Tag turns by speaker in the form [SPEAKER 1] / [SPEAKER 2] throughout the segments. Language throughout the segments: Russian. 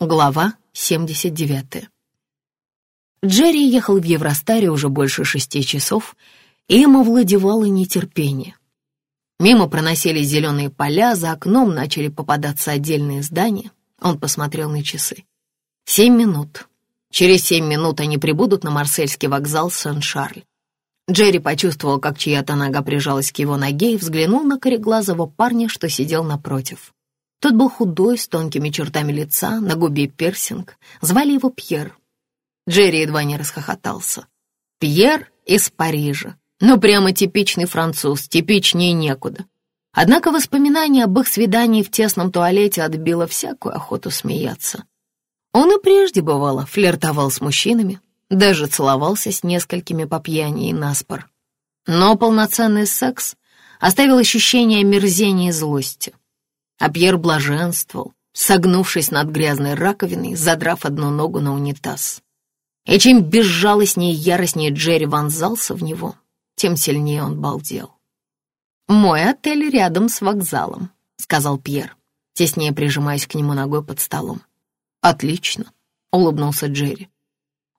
[SPEAKER 1] Глава 79. Джерри ехал в Евростаре уже больше шести часов, и им овладевало нетерпение. Мимо проносились зеленые поля, за окном начали попадаться отдельные здания. Он посмотрел на часы. Семь минут. Через семь минут они прибудут на Марсельский вокзал Сен-Шарль. Джерри почувствовал, как чья-то нога прижалась к его ноге и взглянул на кореглазого парня, что сидел напротив. Тот был худой, с тонкими чертами лица, на губе персинг. Звали его Пьер. Джерри едва не расхохотался. Пьер из Парижа. Ну, прямо типичный француз, типичнее некуда. Однако воспоминание об их свидании в тесном туалете отбило всякую охоту смеяться. Он и прежде, бывало, флиртовал с мужчинами, даже целовался с несколькими по пьяни и наспор. Но полноценный секс оставил ощущение мерзения и злости а Пьер блаженствовал, согнувшись над грязной раковиной, задрав одну ногу на унитаз. И чем безжалостнее и яростнее Джерри вонзался в него, тем сильнее он балдел. «Мой отель рядом с вокзалом», — сказал Пьер, теснее прижимаясь к нему ногой под столом. «Отлично», — улыбнулся Джерри.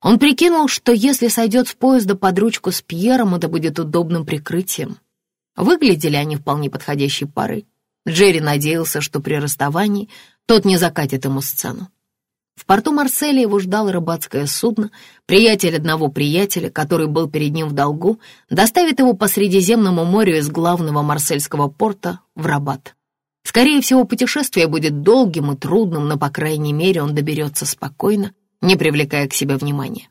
[SPEAKER 1] Он прикинул, что если сойдет с поезда под ручку с Пьером, это будет удобным прикрытием. Выглядели они вполне подходящей парой. Джерри надеялся, что при расставании тот не закатит ему сцену. В порту Марселя его ждало рыбацкое судно, приятель одного приятеля, который был перед ним в долгу, доставит его по Средиземному морю из главного марсельского порта в Рабат. Скорее всего, путешествие будет долгим и трудным, но, по крайней мере, он доберется спокойно, не привлекая к себе внимания.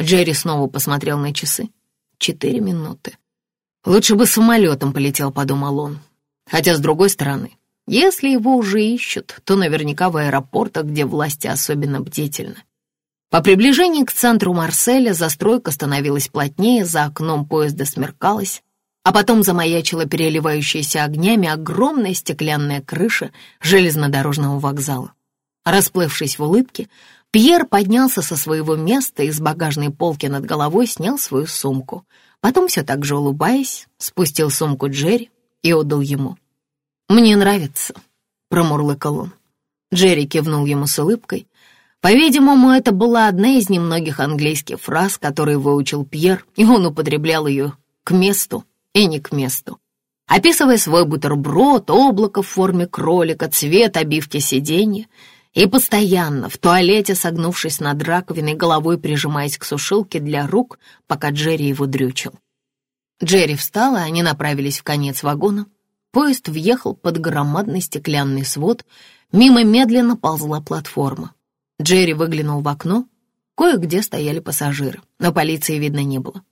[SPEAKER 1] Джерри снова посмотрел на часы. Четыре минуты. «Лучше бы самолетом полетел», — подумал он. Хотя, с другой стороны, если его уже ищут, то наверняка в аэропортах, где власти особенно бдительны. По приближении к центру Марселя застройка становилась плотнее, за окном поезда смеркалась, а потом замаячила переливающаяся огнями огромная стеклянная крыша железнодорожного вокзала. Расплывшись в улыбке, Пьер поднялся со своего места и с багажной полки над головой снял свою сумку. Потом, все так же улыбаясь, спустил сумку Джерри, и отдал ему. «Мне нравится», — промурлыкал он. Джерри кивнул ему с улыбкой. По-видимому, это была одна из немногих английских фраз, которые выучил Пьер, и он употреблял ее к месту и не к месту. Описывая свой бутерброд, облако в форме кролика, цвет обивки сиденья, и постоянно в туалете, согнувшись над раковиной, головой прижимаясь к сушилке для рук, пока Джерри его дрючил. Джерри встал, и они направились в конец вагона. Поезд въехал под громадный стеклянный свод, мимо медленно ползла платформа. Джерри выглянул в окно, кое-где стояли пассажиры, но полиции видно не было.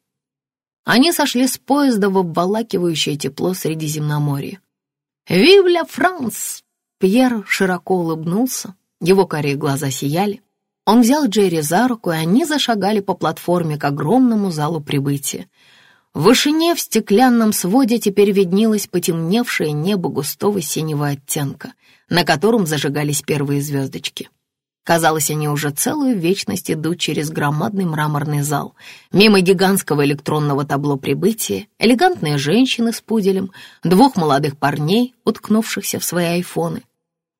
[SPEAKER 1] Они сошли с поезда в обволакивающее тепло Средиземноморья. «Вив ля Франс!» Пьер широко улыбнулся, его карие глаза сияли. Он взял Джерри за руку, и они зашагали по платформе к огромному залу прибытия. В вышине в стеклянном своде теперь виднелось потемневшее небо густого синего оттенка, на котором зажигались первые звездочки. Казалось, они уже целую вечность идут через громадный мраморный зал, мимо гигантского электронного табло прибытия, элегантные женщины с пуделем, двух молодых парней, уткнувшихся в свои айфоны.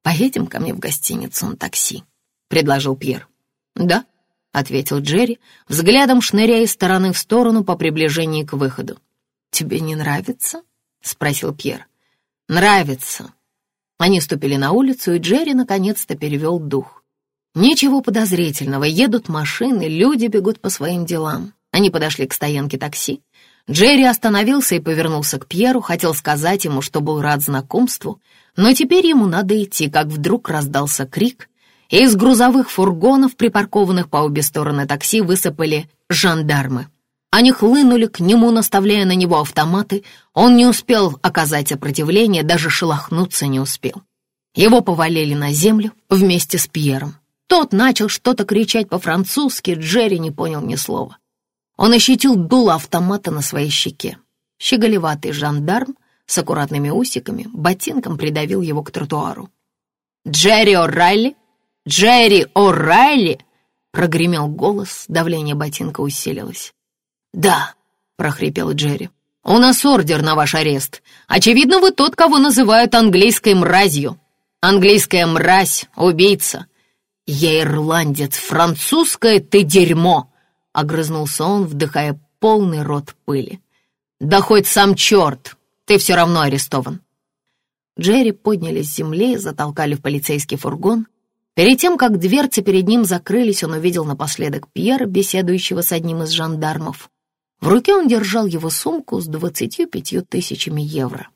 [SPEAKER 1] «Поедем ко мне в гостиницу на такси», — предложил Пьер. «Да», — ответил Джерри, взглядом шныряя из стороны в сторону по приближении к выходу. «Тебе не нравится?» — спросил Пьер. «Нравится». Они ступили на улицу, и Джерри наконец-то перевел дух. Ничего подозрительного, едут машины, люди бегут по своим делам. Они подошли к стоянке такси. Джерри остановился и повернулся к Пьеру, хотел сказать ему, что был рад знакомству, но теперь ему надо идти, как вдруг раздался крик, из грузовых фургонов, припаркованных по обе стороны такси, высыпали жандармы. Они хлынули к нему, наставляя на него автоматы. Он не успел оказать сопротивление, даже шелохнуться не успел. Его повалили на землю вместе с Пьером. Тот начал что-то кричать по-французски, Джерри не понял ни слова. Он ощутил дуло автомата на своей щеке. Щеголеватый жандарм с аккуратными усиками ботинком придавил его к тротуару. «Джерри О'Райли!» «Джерри О'Райли!» — прогремел голос, давление ботинка усилилось. «Да», — прохрипел Джерри, — «у нас ордер на ваш арест. Очевидно, вы тот, кого называют английской мразью. Английская мразь, убийца. «Я ирландец, французское ты дерьмо!» — огрызнулся он, вдыхая полный рот пыли. «Да хоть сам черт, ты все равно арестован!» Джерри подняли с земли затолкали в полицейский фургон. Перед тем, как дверцы перед ним закрылись, он увидел напоследок Пьера, беседующего с одним из жандармов. В руке он держал его сумку с двадцатью пятью тысячами евро.